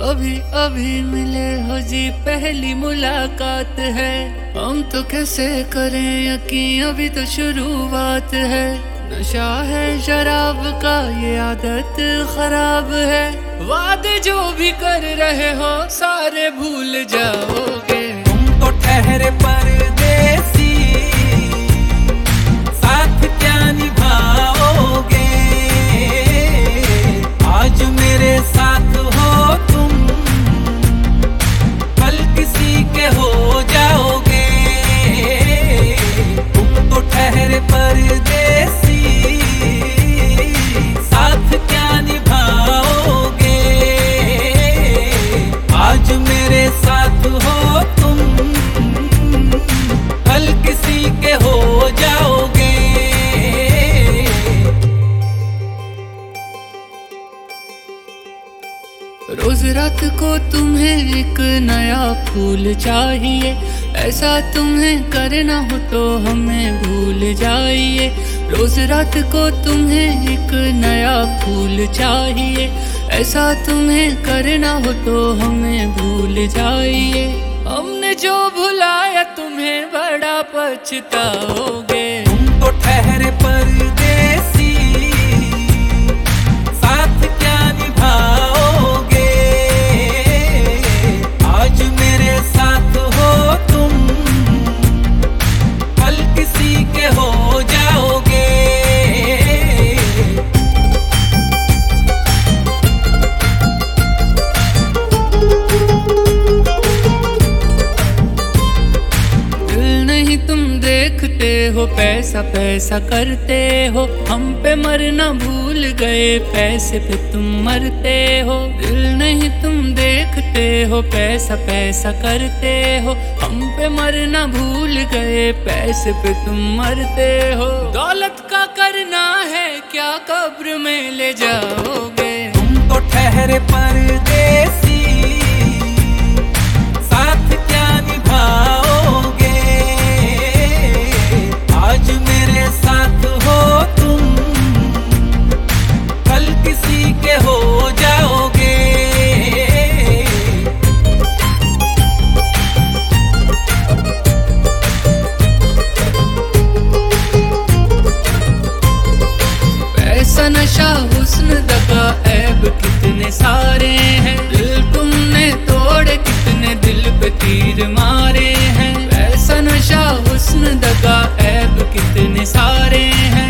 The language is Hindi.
अभी अभी मिले हो जी, पहली मुलाकात है। हम तो कैसे करें यकीन? अभी तो शुरुआत है। नशा है, शराब का ये आदत खराब है। वादे जो भी कर रहे हो, सारे भूल जाओगे। तुम तो ठहरे रात को तुम्हें एक नया फूल चाहिए। ऐसा तुम्हें करना हो तो हमें भूल जाइए। रोज रात को तुम्हें एक नया फूल चाहिए। ऐसा तुम्हें करना हो तो हमें भूल जाइए। हमने जो भुलाया तुम्हें बड़ा पछताओगे। तुम तो ठहरे परदेसी साथ हो, पैसा पैसा करते हो। हम पे मरना भूल गए, पैसे पे तुम मरते हो। दिल नहीं तुम देखते हो, पैसा पैसा करते हो। हम पे मरना भूल गए, पैसे पे तुम मरते हो। दौलत का करना है, क्या कब्र में ले जाओगे? के हो जाओगे। पैसा, नशा, हुस्न, दगा, ऐब कितने सारे हैं? दिल तुमने तोड़े, कितने दिल पे तीर मारे हैं? पैसा, नशा, हुस्न, दगा, ऐब कितने सारे हैं?